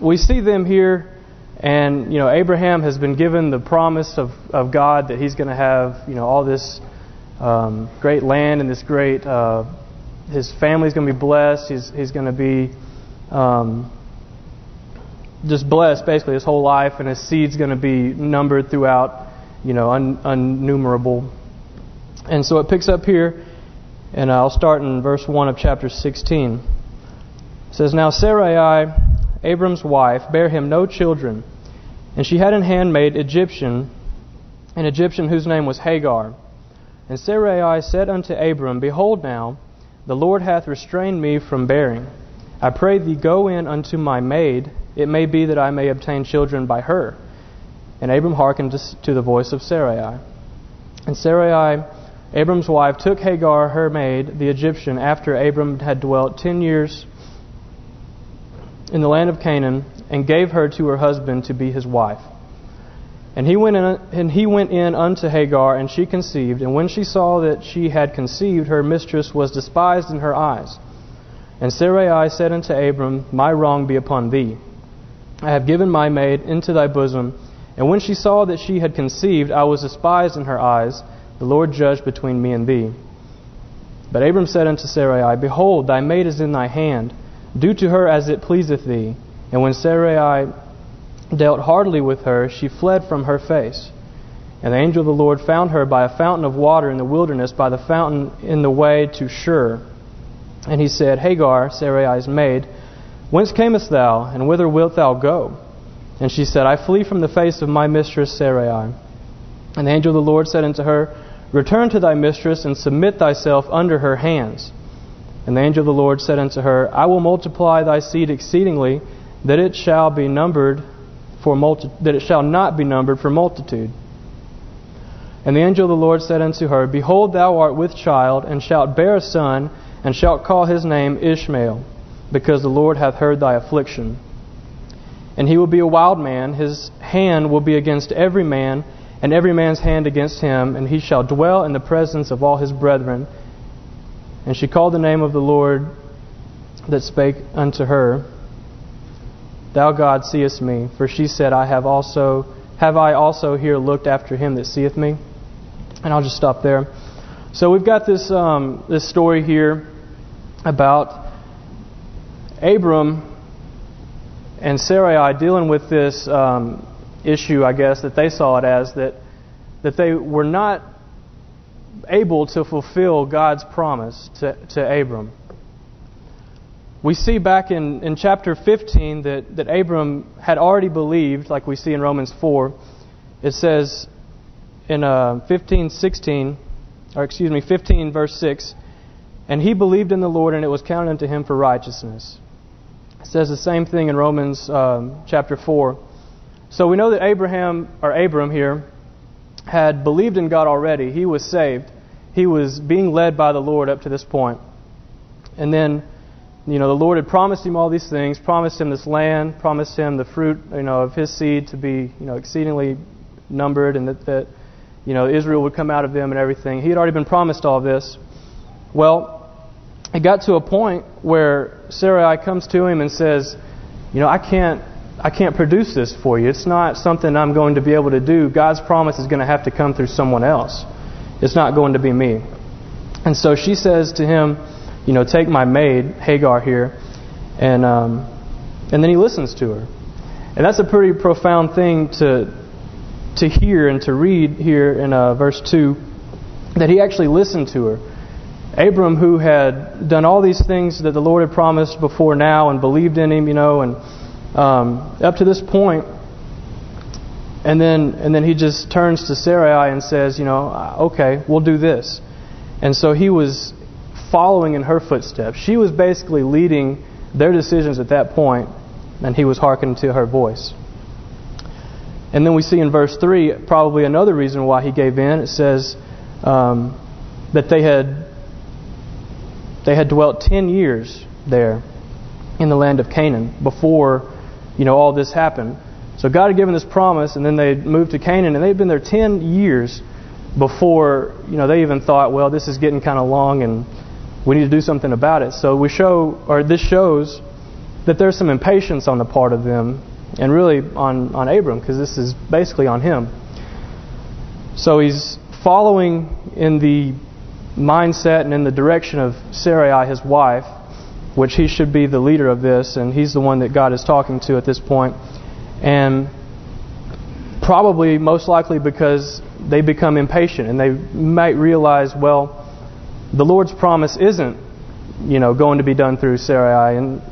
we see them here, and you know Abraham has been given the promise of, of God that he's going to have you know all this um, great land and this great uh, his family's going to be blessed. He's he's going to be um, just blessed basically his whole life, and his seed's going to be numbered throughout, you know, un. And so it picks up here, and I'll start in verse 1 of chapter 16. It says, Now Sarai, Abram's wife, bare him no children, and she had an handmaid Egyptian, an Egyptian whose name was Hagar. And Sarai said unto Abram, Behold now, the Lord hath restrained me from bearing. I pray thee, go in unto my maid. It may be that I may obtain children by her. And Abram hearkened to the voice of Sarai. And Sarai, Abram's wife, took Hagar, her maid, the Egyptian, after Abram had dwelt ten years in the land of Canaan, and gave her to her husband to be his wife. And he went in, and he went in unto Hagar, and she conceived. And when she saw that she had conceived, her mistress was despised in her eyes. And Sarai said unto Abram, My wrong be upon thee. I have given my maid into thy bosom. And when she saw that she had conceived, I was despised in her eyes. The Lord judged between me and thee. But Abram said unto Sarai, Behold, thy maid is in thy hand. Do to her as it pleaseth thee. And when Sarai dealt hardly with her, she fled from her face. And the angel of the Lord found her by a fountain of water in the wilderness, by the fountain in the way to Shur. And he said, Hagar, Sarai's maid, Whence camest thou, and whither wilt thou go? And she said, I flee from the face of my mistress Sarai. And the angel of the Lord said unto her, Return to thy mistress, and submit thyself under her hands. And the angel of the Lord said unto her, I will multiply thy seed exceedingly, that it shall be numbered for multi that it shall not be numbered for multitude. And the angel of the Lord said unto her, Behold, thou art with child, and shalt bear a son, and shalt call his name Ishmael, because the Lord hath heard thy affliction. And he will be a wild man, his hand will be against every man, and every man's hand against him, and he shall dwell in the presence of all his brethren. And she called the name of the Lord that spake unto her, Thou God seest me. For she said, I have also have I also here looked after him that seeth me? And I'll just stop there. So we've got this um, this story here about Abram and Sarai dealing with this um, issue, I guess, that they saw it as, that that they were not able to fulfill God's promise to, to Abram. We see back in, in chapter 15 that, that Abram had already believed, like we see in Romans 4. It says in uh, 15, 16, or excuse me, 15 verse 6, and he believed in the Lord, and it was counted unto him for righteousness. It says the same thing in Romans um, chapter 4. So we know that Abraham, or Abram here, had believed in God already. He was saved. He was being led by the Lord up to this point. And then, you know, the Lord had promised him all these things, promised him this land, promised him the fruit, you know, of his seed to be, you know, exceedingly numbered and that, that you know, Israel would come out of them and everything. He had already been promised all this. Well, it got to a point where Sarai comes to him and says, you know, I can't I can't produce this for you. It's not something I'm going to be able to do. God's promise is going to have to come through someone else. It's not going to be me. And so she says to him, you know, take my maid, Hagar here, and um, and then he listens to her. And that's a pretty profound thing to to hear and to read here in uh, verse 2, that he actually listened to her. Abram, who had done all these things that the Lord had promised before now and believed in him, you know, and um, up to this point, and then and then he just turns to Sarai and says, you know, uh, okay, we'll do this. And so he was following in her footsteps. She was basically leading their decisions at that point, and he was hearkening to her voice. And then we see in verse 3 probably another reason why he gave in. It says um, that they had they had dwelt 10 years there in the land of Canaan before you know all this happened. So God had given this promise, and then they moved to Canaan, and they had been there 10 years before you know they even thought, well, this is getting kind of long, and we need to do something about it. So we show, or this shows that there's some impatience on the part of them, and really on, on Abram, because this is basically on him. So he's following in the mindset and in the direction of Sarai, his wife, which he should be the leader of this, and he's the one that God is talking to at this point. And probably, most likely because they become impatient and they might realize, well, the Lord's promise isn't, you know, going to be done through Sarai. And,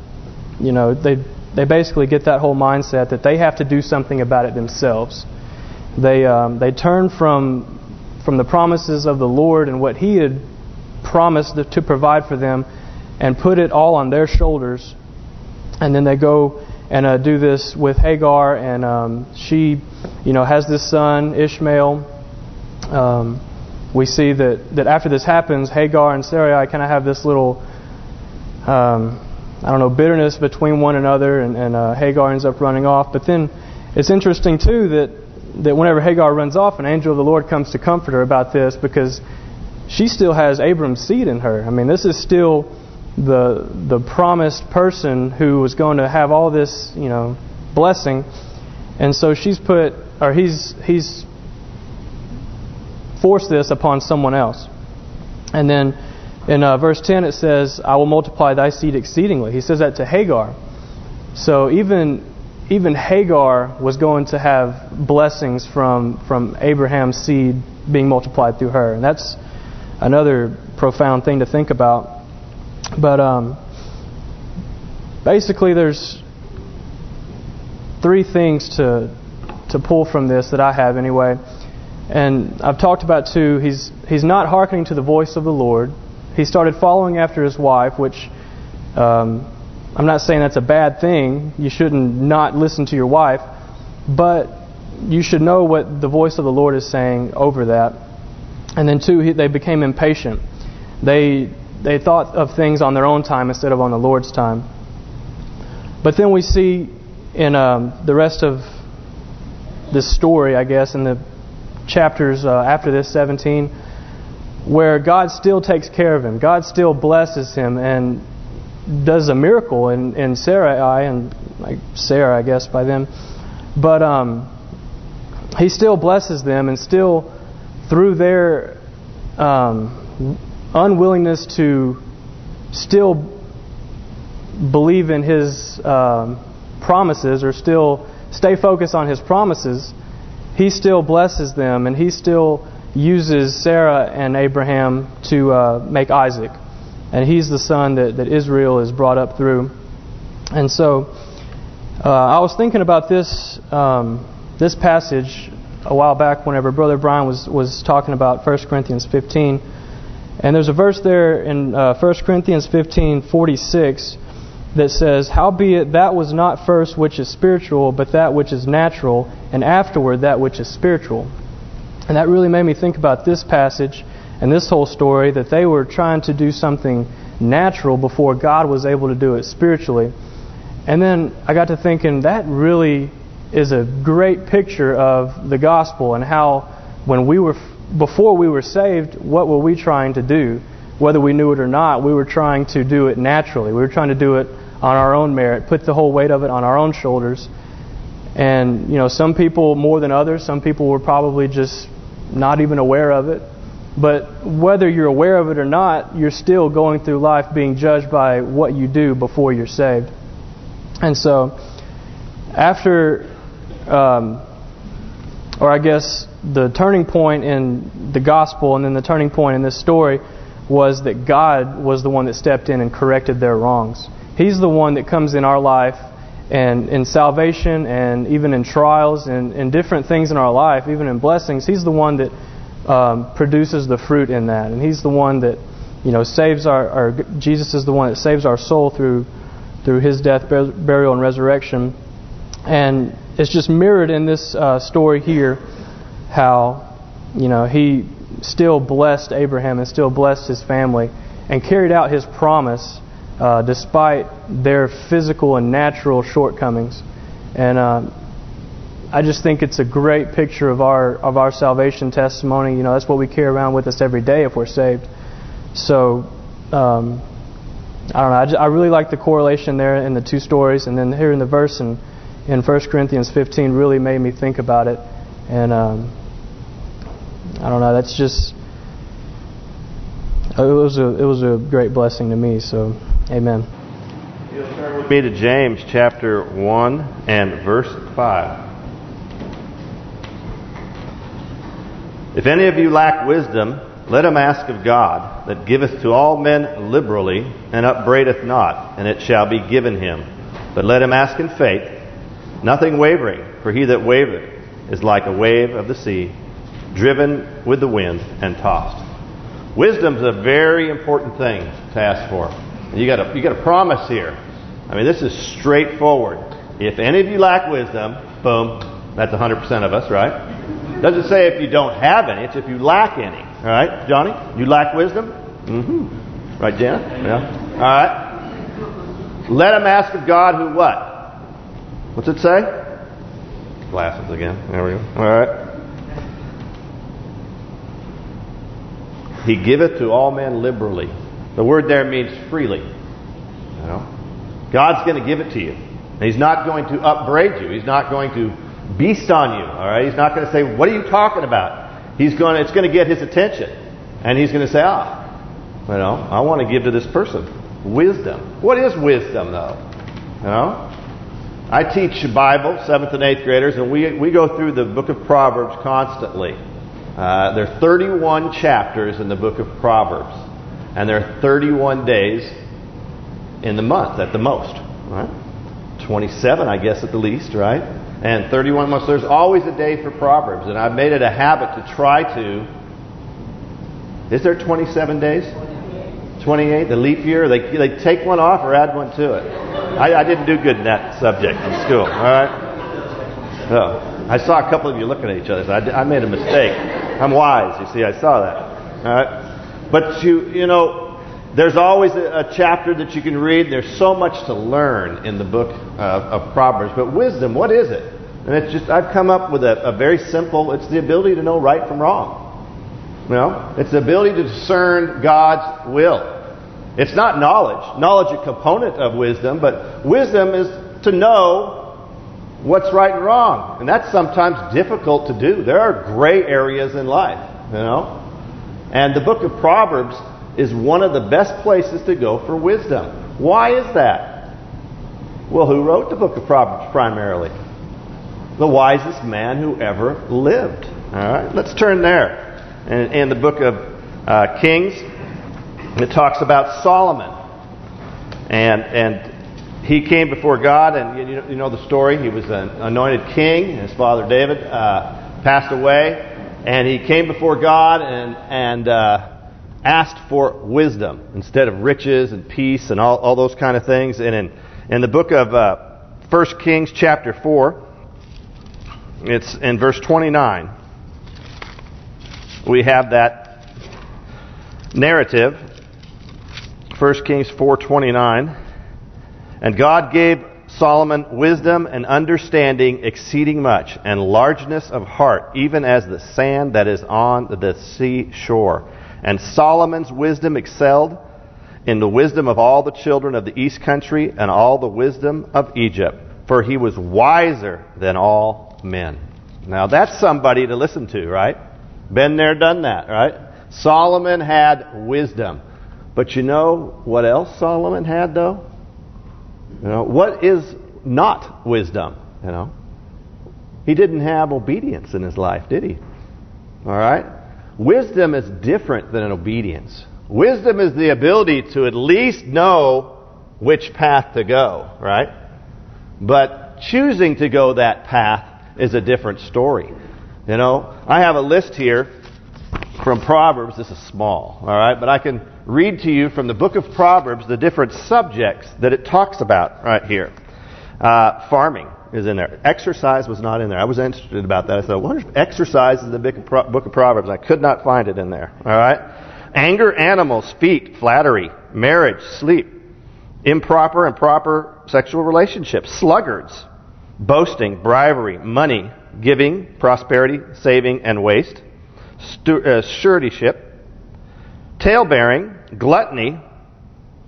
you know, they they basically get that whole mindset that they have to do something about it themselves. They um, they turn from from the promises of the Lord and what He had promised to provide for them and put it all on their shoulders. And then they go and uh, do this with Hagar, and um, she, you know, has this son Ishmael. Um, we see that that after this happens, Hagar and Sarai kind of have this little, um, I don't know, bitterness between one another, and, and uh, Hagar ends up running off. But then it's interesting too that that whenever Hagar runs off, an angel of the Lord comes to comfort her about this because she still has Abram's seed in her. I mean, this is still the the promised person who was going to have all this, you know, blessing. And so she's put, or he's he's forced this upon someone else. And then in uh, verse 10 it says, I will multiply thy seed exceedingly. He says that to Hagar. So even even Hagar was going to have blessings from from Abraham's seed being multiplied through her. And that's another profound thing to think about. But um, basically, there's three things to to pull from this that I have anyway. And I've talked about two. He's he's not hearkening to the voice of the Lord. He started following after his wife, which um, I'm not saying that's a bad thing. You shouldn't not listen to your wife, but you should know what the voice of the Lord is saying over that. And then two, they became impatient. They they thought of things on their own time instead of on the Lord's time. But then we see in um, the rest of this story, I guess, in the chapters uh, after this, 17, where God still takes care of him. God still blesses him and does a miracle in, in Sarai and like Sarah, I guess, by them. But um, he still blesses them and still, through their um, unwillingness to still believe in his um, promises or still stay focused on his promises, he still blesses them and he still uses Sarah and Abraham to uh, make Isaac. And he's the son that, that Israel is brought up through. And so uh, I was thinking about this um, this passage a while back whenever Brother Brian was, was talking about 1 Corinthians 15. And there's a verse there in uh, 1 Corinthians 15:46 that says, Howbeit that was not first which is spiritual, but that which is natural, and afterward that which is spiritual. And that really made me think about this passage and this whole story, that they were trying to do something natural before God was able to do it spiritually. And then I got to thinking, that really is a great picture of the gospel and how when we were before we were saved, what were we trying to do? Whether we knew it or not, we were trying to do it naturally. We were trying to do it on our own merit, put the whole weight of it on our own shoulders. And, you know, some people more than others, some people were probably just not even aware of it. But whether you're aware of it or not, you're still going through life being judged by what you do before you're saved. And so, after, um, or I guess the turning point in the gospel and then the turning point in this story was that God was the one that stepped in and corrected their wrongs. He's the one that comes in our life and in salvation and even in trials and in different things in our life, even in blessings. He's the one that um, produces the fruit in that. And He's the one that, you know, saves our, our, Jesus is the one that saves our soul through through His death, burial, and resurrection. And it's just mirrored in this uh, story here how, you know, He still blessed Abraham and still blessed his family and carried out His promise uh, despite their physical and natural shortcomings. And uh, I just think it's a great picture of our of our salvation testimony. You know, that's what we carry around with us every day if we're saved. So, um, I don't know. I, just, I really like the correlation there in the two stories, and then here in the verse in in 1 Corinthians 15 really made me think about it, and um, I don't know. That's just it was a it was a great blessing to me. So, Amen. You'll turn with me to James chapter 1 and verse 5. If any of you lack wisdom, let him ask of God, that giveth to all men liberally, and upbraideth not, and it shall be given him. But let him ask in faith, nothing wavering, for he that wavereth is like a wave of the sea, driven with the wind and tossed. Wisdom's a very important thing to ask for. You got a you got a promise here. I mean, this is straightforward. If any of you lack wisdom, boom, that's 100% of us, right? Doesn't say if you don't have any, it's if you lack any. All right, Johnny? You lack wisdom? Mm-hmm. Right, Janet? Yeah. All right. Let him ask of God who what? What's it say? Glasses again. There we go. All right. He giveth to all men liberally. The word there means freely. You know, God's going to give it to you. He's not going to upbraid you. He's not going to beast on you. All right. He's not going to say, "What are you talking about?" He's going. It's going to get his attention, and he's going to say, "Ah, you know, I want to give to this person wisdom. What is wisdom, though? You know." I teach Bible, seventh and eighth graders, and we we go through the book of Proverbs constantly. Uh, there are 31 chapters in the book of Proverbs, and there are 31 days in the month at the most. Right? 27, I guess, at the least, right? And 31 months. There's always a day for Proverbs, and I've made it a habit to try to. Is there 27 days? 28, the leap year. They they take one off or add one to it. I, I didn't do good in that subject in school. All right. So I saw a couple of you looking at each other. So I, I made a mistake. I'm wise. You see, I saw that. All right. But you you know, there's always a, a chapter that you can read. There's so much to learn in the book of, of Proverbs. But wisdom, what is it? And it's just I've come up with a, a very simple. It's the ability to know right from wrong. You know, it's the ability to discern God's will. It's not knowledge. Knowledge is a component of wisdom, but wisdom is to know what's right and wrong. And that's sometimes difficult to do. There are gray areas in life, you know. And the book of Proverbs is one of the best places to go for wisdom. Why is that? Well, who wrote the book of Proverbs primarily? The wisest man who ever lived. All right, let's turn there. And, in the book of uh, Kings, it talks about Solomon. And and he came before God, and you know, you know the story. He was an anointed king. His father David uh, passed away, and he came before God and and uh, asked for wisdom instead of riches and peace and all all those kind of things. And in in the book of uh, First Kings chapter four, it's in verse 29. We have that narrative 1 Kings 4:29 And God gave Solomon wisdom and understanding exceeding much and largeness of heart even as the sand that is on the sea shore and Solomon's wisdom excelled in the wisdom of all the children of the east country and all the wisdom of Egypt for he was wiser than all men. Now that's somebody to listen to right? Been there done that right? Solomon had wisdom but you know what else Solomon had, though? You know, what is not wisdom, you know? He didn't have obedience in his life, did he? All right? Wisdom is different than an obedience. Wisdom is the ability to at least know which path to go, right? But choosing to go that path is a different story. You know, I have a list here from Proverbs. This is small, all right? But I can read to you from the book of Proverbs the different subjects that it talks about right here. Uh, farming is in there. Exercise was not in there. I was interested about that. I thought, what is exercise in the book of Proverbs? I could not find it in there. All right? Anger, animals, feet, flattery, marriage, sleep, improper and proper sexual relationships, sluggards, boasting, bribery, money, giving, prosperity, saving, and waste, uh, suretyship, talebearing, gluttony,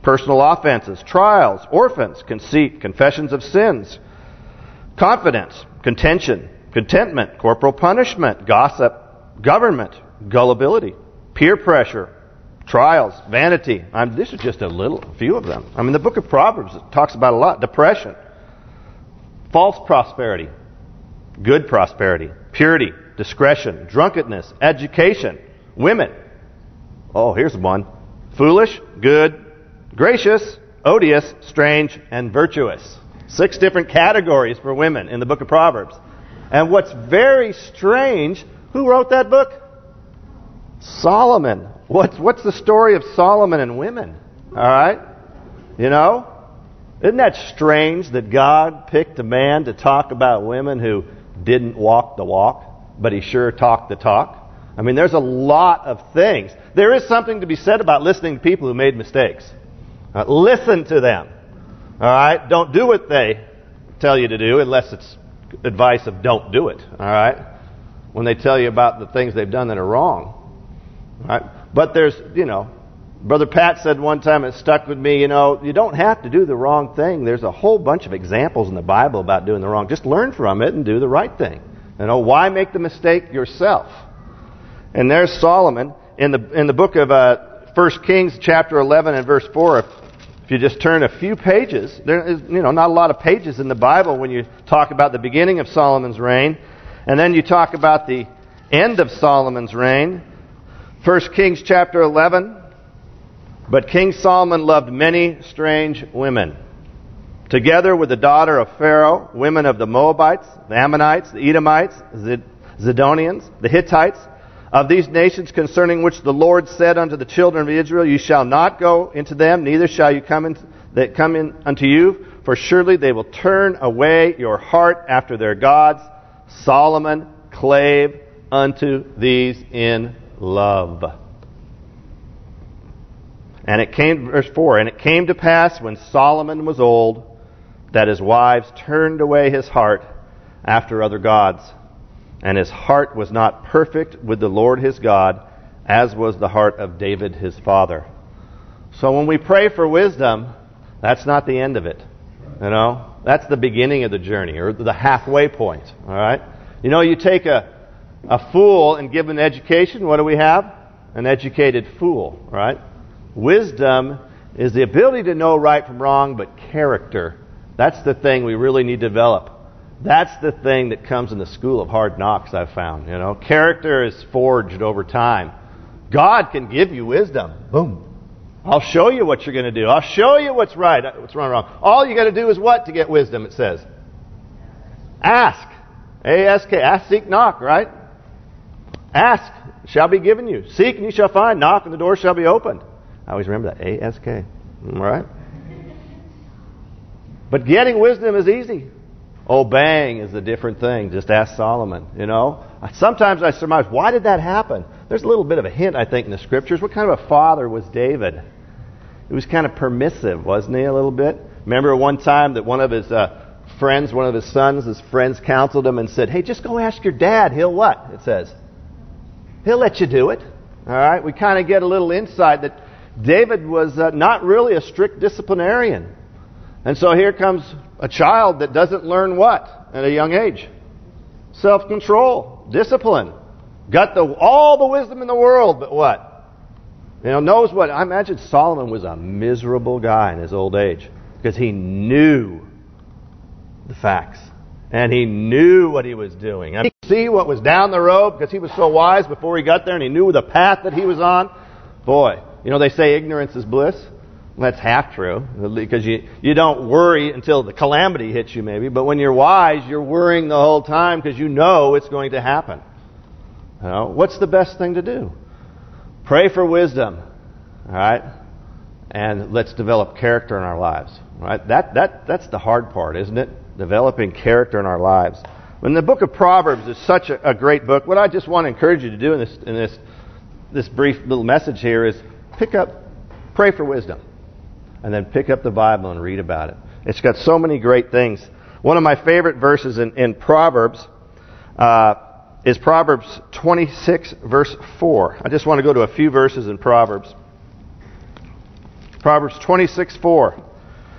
personal offenses, trials, orphans, conceit, confessions of sins, confidence, contention, contentment, corporal punishment, gossip, government, gullibility, peer pressure, trials, vanity. I'm, this is just a little, a few of them. I mean, the book of Proverbs talks about a lot. Depression, false prosperity, good prosperity, purity, discretion, drunkenness, education, women. Oh, here's one. Foolish, good, gracious, odious, strange, and virtuous. Six different categories for women in the book of Proverbs. And what's very strange, who wrote that book? Solomon. What's what's the story of Solomon and women? All right? You know? Isn't that strange that God picked a man to talk about women who didn't walk the walk, but he sure talked the talk? I mean, there's a lot of things. There is something to be said about listening to people who made mistakes. Uh, listen to them. All right? Don't do what they tell you to do unless it's advice of don't do it. All right? When they tell you about the things they've done that are wrong. All right? But there's, you know, Brother Pat said one time, it stuck with me, you know, you don't have to do the wrong thing. There's a whole bunch of examples in the Bible about doing the wrong. Just learn from it and do the right thing. You know, why make the mistake yourself? And there's Solomon in the in the book of uh, 1 Kings chapter 11 and verse 4. If, if you just turn a few pages, there is you know not a lot of pages in the Bible when you talk about the beginning of Solomon's reign, and then you talk about the end of Solomon's reign. 1 Kings chapter 11. But King Solomon loved many strange women. Together with the daughter of Pharaoh, women of the Moabites, the Ammonites, the Edomites, the Zidonians, the Hittites, of these nations concerning which the Lord said unto the children of Israel, You shall not go into them, neither shall you come in, that come in unto you, for surely they will turn away your heart after their gods. Solomon clave unto these in love. And it came, verse 4, And it came to pass when Solomon was old, that his wives turned away his heart after other gods. And his heart was not perfect with the Lord his God, as was the heart of David his father. So when we pray for wisdom, that's not the end of it. You know? That's the beginning of the journey, or the halfway point. All right? You know, you take a, a fool and give an education, what do we have? An educated fool, right? Wisdom is the ability to know right from wrong, but character, that's the thing we really need to develop. That's the thing that comes in the school of hard knocks, I've found. You know, Character is forged over time. God can give you wisdom. Boom. I'll show you what you're going to do. I'll show you what's right, what's wrong, wrong. All you got to do is what to get wisdom, it says? Ask. A-S-K. Ask, seek, knock, right? Ask, shall be given you. Seek, and you shall find. Knock, and the door shall be opened. I always remember that. A-S-K. All right? But getting wisdom is easy. Obeying is a different thing. Just ask Solomon, you know. Sometimes I surmise, why did that happen? There's a little bit of a hint, I think, in the Scriptures. What kind of a father was David? He was kind of permissive, wasn't he, a little bit? Remember one time that one of his uh, friends, one of his sons, his friends counseled him and said, hey, just go ask your dad. He'll what? It says. He'll let you do it. All right? We kind of get a little insight that David was uh, not really a strict disciplinarian. And so here comes a child that doesn't learn what at a young age? Self-control, discipline. Got the all the wisdom in the world, but what? You know, knows what? I imagine Solomon was a miserable guy in his old age because he knew the facts. And he knew what he was doing. And he could see what was down the road because he was so wise before he got there and he knew the path that he was on. Boy, you know they say ignorance is bliss. That's half true because you you don't worry until the calamity hits you maybe. But when you're wise, you're worrying the whole time because you know it's going to happen. You know, what's the best thing to do? Pray for wisdom. All right? And let's develop character in our lives. Right? That that that's the hard part, isn't it? Developing character in our lives. When the book of Proverbs is such a, a great book, what I just want to encourage you to do in this in this this brief little message here is pick up, pray for wisdom and then pick up the Bible and read about it. It's got so many great things. One of my favorite verses in, in Proverbs uh, is Proverbs 26, verse 4. I just want to go to a few verses in Proverbs. Proverbs 26, 4.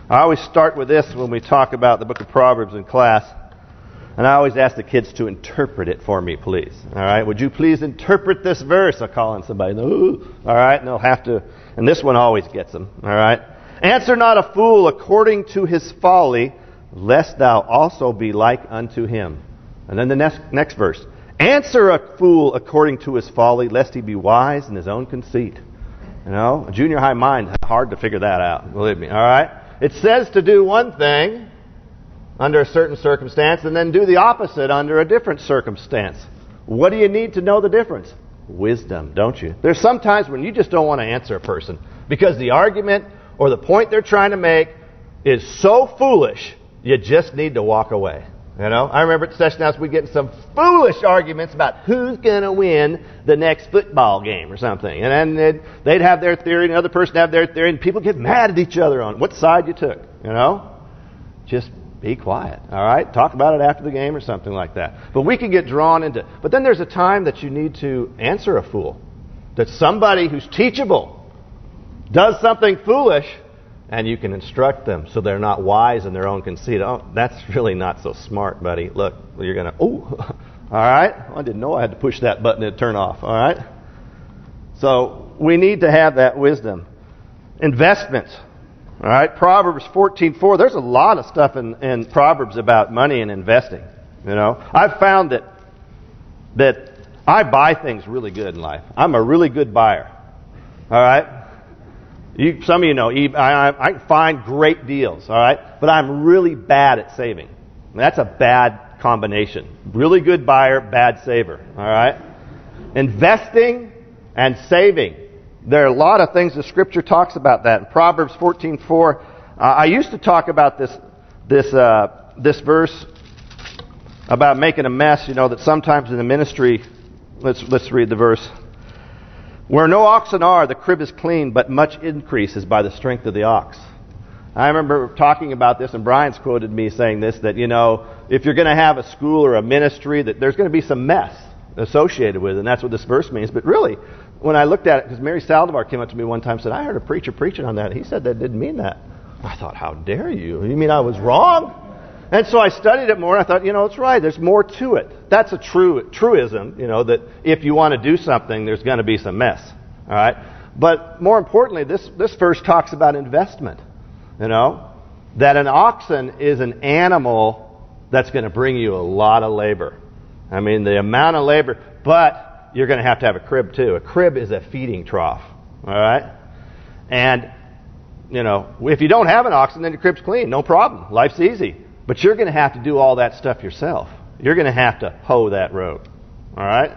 I always start with this when we talk about the book of Proverbs in class. And I always ask the kids to interpret it for me, please. All right? Would you please interpret this verse? I'll call on somebody. Ooh. All right? And they'll have to. And this one always gets them. All right? Answer not a fool according to his folly, lest thou also be like unto him. And then the next, next verse. Answer a fool according to his folly, lest he be wise in his own conceit. You know, a junior high mind, hard to figure that out, believe me. All right? It says to do one thing under a certain circumstance and then do the opposite under a different circumstance. What do you need to know the difference? Wisdom, don't you? There's sometimes when you just don't want to answer a person because the argument or the point they're trying to make is so foolish, you just need to walk away. You know, I remember at Session House we get some foolish arguments about who's going to win the next football game or something. And then they'd, they'd have their theory, and another person have their theory, and people get mad at each other on what side you took. You know, just be quiet. All right, talk about it after the game or something like that. But we can get drawn into. But then there's a time that you need to answer a fool. That somebody who's teachable does something foolish and you can instruct them so they're not wise in their own conceit. Oh, that's really not so smart, buddy. Look, you're going to, oh, all right. I didn't know I had to push that button to turn off, all right? So we need to have that wisdom. Investments. All right, Proverbs 14:4. There's a lot of stuff in, in Proverbs about money and investing. You know, I've found that that I buy things really good in life. I'm a really good buyer. All right, you, some of you know, I, I find great deals, all right? But I'm really bad at saving. That's a bad combination. Really good buyer, bad saver, all right? Investing and saving. There are a lot of things the Scripture talks about that. In Proverbs 14:4, uh, I used to talk about this this uh, this verse about making a mess. You know that sometimes in the ministry, let's let's read the verse. Where no oxen are, the crib is clean, but much increase is by the strength of the ox. I remember talking about this, and Brian's quoted me saying this, that, you know, if you're going to have a school or a ministry, that there's going to be some mess associated with it, and that's what this verse means. But really, when I looked at it, because Mary Saldivar came up to me one time and said, I heard a preacher preaching on that. He said that didn't mean that. I thought, how dare you? You mean I was wrong? And so I studied it more, and I thought, you know, it's right. There's more to it. That's a true truism, you know, that if you want to do something, there's going to be some mess. All right? But more importantly, this, this verse talks about investment. You know, that an oxen is an animal that's going to bring you a lot of labor. I mean, the amount of labor, but you're going to have to have a crib too. A crib is a feeding trough. All right? And, you know, if you don't have an oxen, then your crib's clean. No problem. Life's easy. But you're going to have to do all that stuff yourself. You're going to have to hoe that road. All right?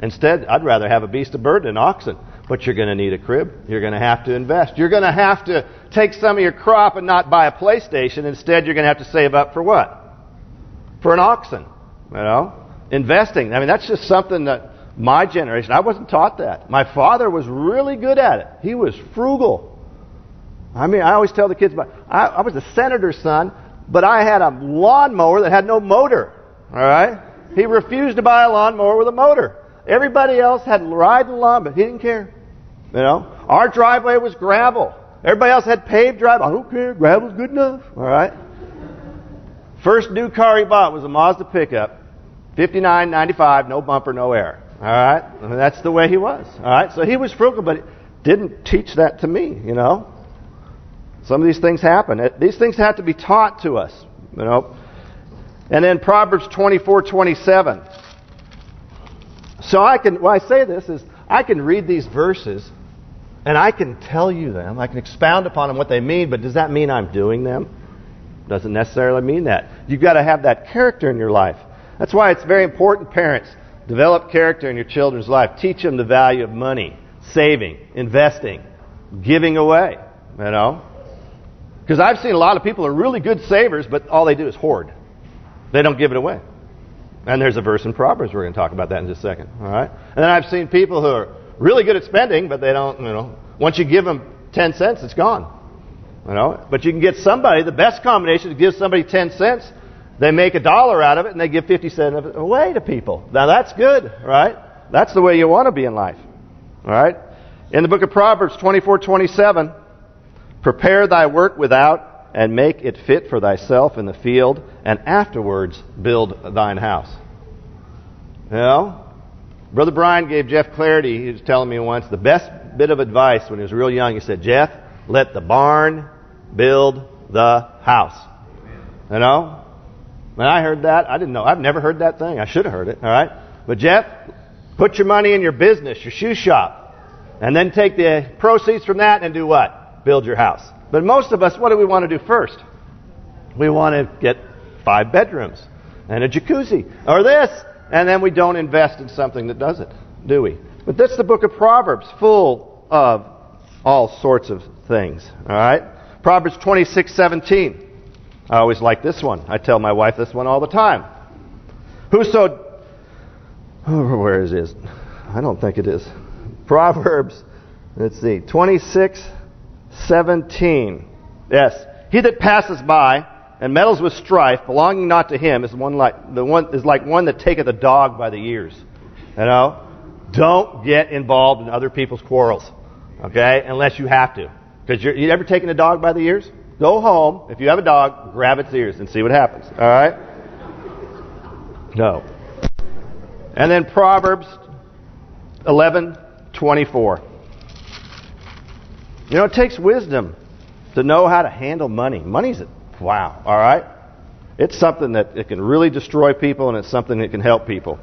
Instead, I'd rather have a beast of burden than oxen. But you're going to need a crib. You're going to have to invest. You're going to have to take some of your crop and not buy a PlayStation. Instead, you're going to have to save up for what? For an oxen. You know? Investing. I mean, that's just something that my generation, I wasn't taught that. My father was really good at it. He was frugal. I mean, I always tell the kids about, I, I was a senator's son. But I had a lawnmower that had no motor. All right? He refused to buy a lawnmower with a motor. Everybody else had riding lawn, but he didn't care. You know, our driveway was gravel. Everybody else had paved driveway. I don't care. Gravel's good enough. All right. First new car he bought was a Mazda pickup, 59.95, no bumper, no air. All right, and that's the way he was. All right, so he was frugal, but didn't teach that to me. You know, some of these things happen. These things have to be taught to us, you know. And then Proverbs 24:27. So I can, when I say this is, I can read these verses, and I can tell you them. I can expound upon them what they mean. But does that mean I'm doing them? Doesn't necessarily mean that. You've got to have that character in your life. That's why it's very important, parents, develop character in your children's life. Teach them the value of money, saving, investing, giving away. You know, because I've seen a lot of people are really good savers, but all they do is hoard. They don't give it away. And there's a verse in Proverbs, we're going to talk about that in just a second. All right? And then I've seen people who are really good at spending, but they don't, you know, once you give them 10 cents, it's gone. You know, but you can get somebody, the best combination to give somebody 10 cents, they make a dollar out of it and they give 50 cents of it away to people. Now that's good, right? That's the way you want to be in life. All right? In the book of Proverbs 24:27, Prepare thy work without, and make it fit for thyself in the field, and afterwards build thine house. Know? Brother Brian gave Jeff Clarity, he was telling me once, the best bit of advice when he was real young. He said, Jeff, let the barn build the house. You know? When I heard that, I didn't know. I've never heard that thing. I should have heard it. All right? But Jeff, put your money in your business, your shoe shop. And then take the proceeds from that and do what? Build your house. But most of us, what do we want to do first? We want to get five bedrooms and a jacuzzi or this. And then we don't invest in something that does it, do we? But that's the book of Proverbs, full of all sorts of things. All right? Proverbs 26:17. I always like this one. I tell my wife this one all the time. Whoso oh, where is it? I don't think it is. Proverbs, let's see, 26:17. Yes. He that passes by and meddles with strife, belonging not to him, is one like the one is like one that taketh a dog by the ears. You know? Don't get involved in other people's quarrels. Okay? Unless you have to. Because you're ever taken a dog by the ears? Go home. If you have a dog, grab its ears and see what happens. All right? No. And then Proverbs 11:24. You know, it takes wisdom to know how to handle money. Money's a wow, all right? It's something that it can really destroy people and it's something that can help people.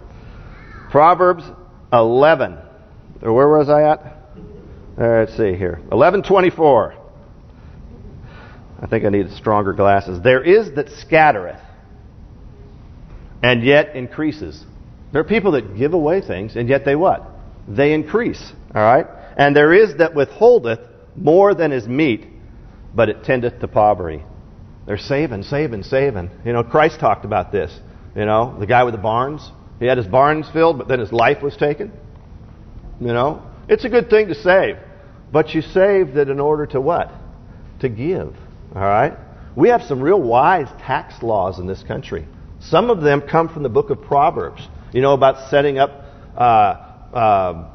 Proverbs 11. Or where was I at? Uh, let's see here. 11:24. I think I need stronger glasses. There is that scattereth and yet increases. There are people that give away things and yet they what? They increase. All right? And there is that withholdeth more than is meet, but it tendeth to poverty. They're saving, saving, saving. You know, Christ talked about this. You know, the guy with the barns. He had his barns filled, but then his life was taken. You know, it's a good thing to save. But you saved it in order to what? To give. All right? We have some real wise tax laws in this country. Some of them come from the book of Proverbs. You know about setting up uh, uh,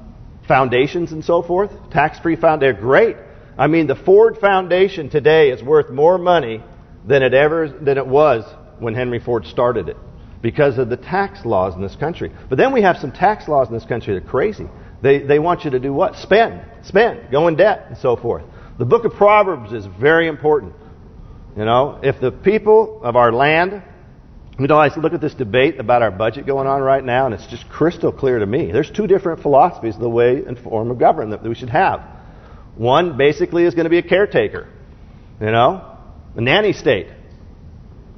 foundations and so forth? Tax-free found. They're great. I mean, the Ford Foundation today is worth more money than it ever than it was when Henry Ford started it because of the tax laws in this country. But then we have some tax laws in this country that are crazy. They they want you to do what? Spend, spend, go in debt, and so forth. The book of Proverbs is very important. You know, if the people of our land, you know, I look at this debate about our budget going on right now, and it's just crystal clear to me. There's two different philosophies of the way and form of government that we should have. One basically is going to be a caretaker, you know, a nanny state.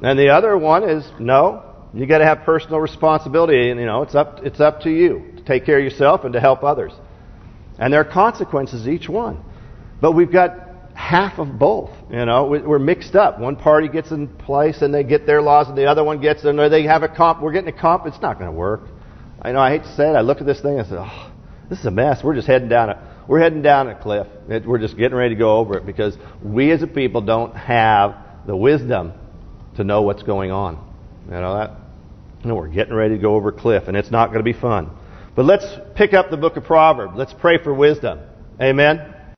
And the other one is no, you got to have personal responsibility, and you know, it's up it's up to you to take care of yourself and to help others. And there are consequences each one. But we've got half of both. You know, we're mixed up. One party gets in place and they get their laws, and the other one gets them. They have a comp. We're getting a comp. It's not going to work. I know. I hate to say it. I look at this thing and I say, "Oh, this is a mess. We're just heading down a we're heading down a cliff. It, we're just getting ready to go over it because we as a people don't have the wisdom to know what's going on. You know that. You know, we're getting ready to go over a cliff, and it's not going to be fun. But let's pick up the book of Proverbs. Let's pray for wisdom. Amen.